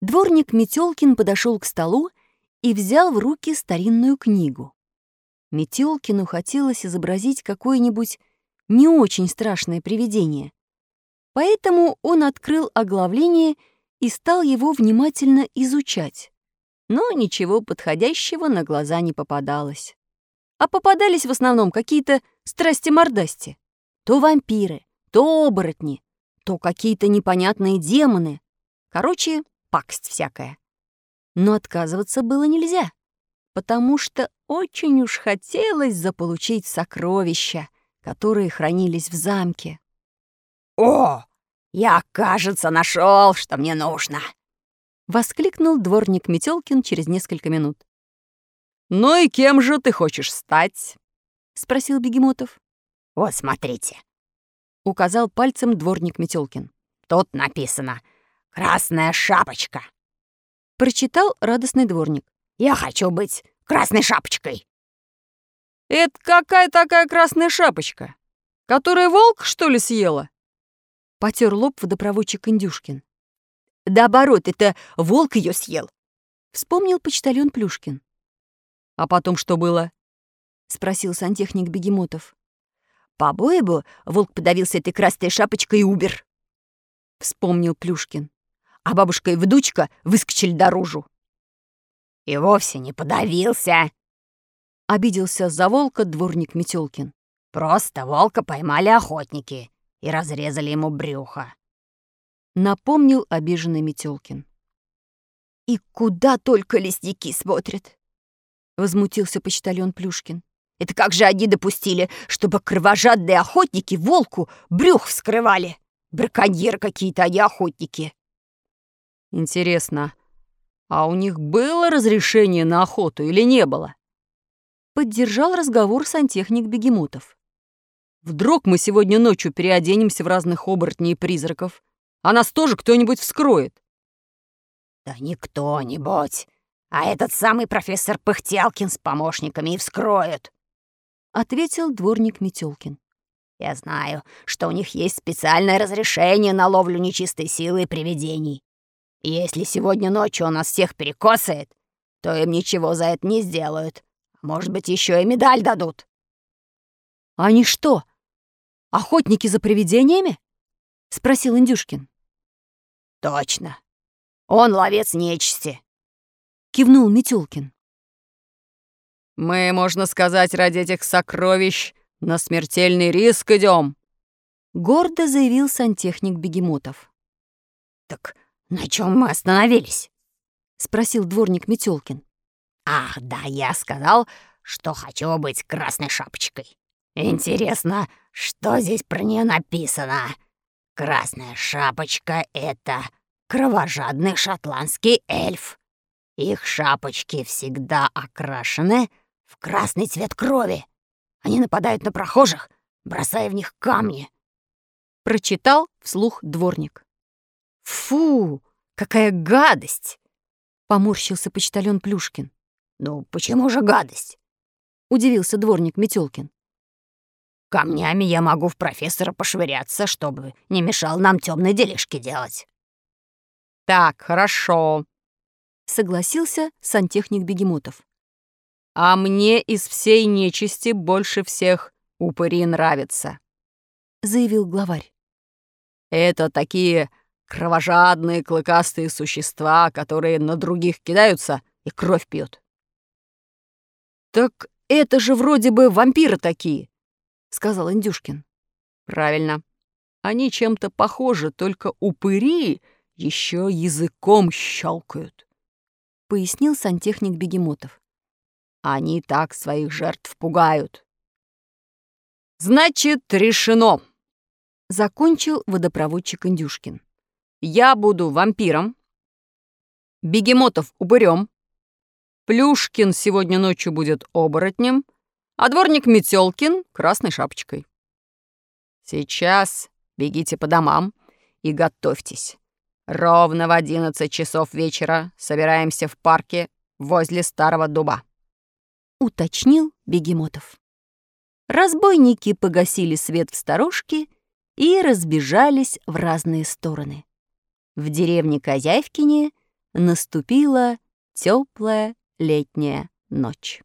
Дворник Метелкин подошел к столу и взял в руки старинную книгу. Метелкину хотелось изобразить какое-нибудь не очень страшное привидение. Поэтому он открыл оглавление и стал его внимательно изучать. Но ничего подходящего на глаза не попадалось. А попадались в основном какие-то страсти-мордасти. То вампиры, то оборотни, то какие-то непонятные демоны. Короче, пакость всякая. Но отказываться было нельзя, потому что очень уж хотелось заполучить сокровища, которые хранились в замке. «О, я, кажется, нашел, что мне нужно!» — воскликнул дворник Метелкин через несколько минут. «Ну и кем же ты хочешь стать?» — спросил Бегемотов. «Вот смотрите», — указал пальцем дворник Метелкин. «Тут написано «Красная шапочка». Прочитал радостный дворник. «Я хочу быть красной шапочкой». «Это какая такая красная шапочка? Которая волк, что ли, съела?» Потер лоб водопроводчик Индюшкин. «Да оборот, это волк ее съел», — вспомнил почтальон Плюшкин. «А потом что было?» — спросил сантехник Бегемотов. «По-моему, волк подавился этой красной шапочкой и умер», — вспомнил Плюшкин. «А бабушка и внучка выскочили наружу». «И вовсе не подавился», — обиделся за волка дворник Метелкин. «Просто волка поймали охотники и разрезали ему брюхо», — напомнил обиженный Метелкин. «И куда только лесники смотрят!» возмутился почтальон Плюшкин. «Это как же они допустили, чтобы кровожадные охотники волку брюх вскрывали? Браконьеры какие-то, они охотники!» «Интересно, а у них было разрешение на охоту или не было?» Поддержал разговор сантехник Бегемотов. «Вдруг мы сегодня ночью переоденемся в разных оборотней и призраков, а нас тоже кто-нибудь вскроет?» «Да не кто-нибудь, а этот самый профессор Пыхтялкин с помощниками и вскроют», — ответил дворник Метелкин. «Я знаю, что у них есть специальное разрешение на ловлю нечистой силы и привидений. Если сегодня ночью он нас всех перекосает, то им ничего за это не сделают. Может быть, еще и медаль дадут». «Они что, охотники за привидениями?» — спросил Индюшкин. «Точно. Он ловец нечисти», — кивнул Метелкин. «Мы, можно сказать, ради этих сокровищ на смертельный риск идем, гордо заявил сантехник Бегемотов. «Так на чем мы остановились?» — спросил дворник Метелкин. «Ах, да, я сказал, что хочу быть красной шапочкой. Интересно, что здесь про нее написано? Красная шапочка — это кровожадный шотландский эльф. Их шапочки всегда окрашены в красный цвет крови. Они нападают на прохожих, бросая в них камни. Прочитал вслух дворник. «Фу, какая гадость!» — поморщился почтальон Плюшкин. «Ну, почему же гадость?» — удивился дворник Метелкин. «Камнями я могу в профессора пошвыряться, чтобы не мешал нам темные делишки делать». «Так, хорошо», согласился сантехник Бегемотов. «А мне из всей нечисти больше всех упыри нравятся», — заявил главарь. «Это такие кровожадные клыкастые существа, которые на других кидаются и кровь пьют». «Так это же вроде бы вампиры такие», — сказал Индюшкин. «Правильно. Они чем-то похожи, только упыри еще языком щелкают пояснил сантехник Бегемотов. Они так своих жертв пугают. Значит, решено. Закончил водопроводчик Индюшкин. Я буду вампиром, Бегемотов упырем, Плюшкин сегодня ночью будет оборотнем, а дворник Метелкин — красной шапочкой. Сейчас бегите по домам и готовьтесь. Ровно в одиннадцать часов вечера собираемся в парке возле старого дуба. Уточнил Бегемотов. Разбойники погасили свет в сторожке и разбежались в разные стороны. В деревне Козявкине наступила теплая летняя ночь.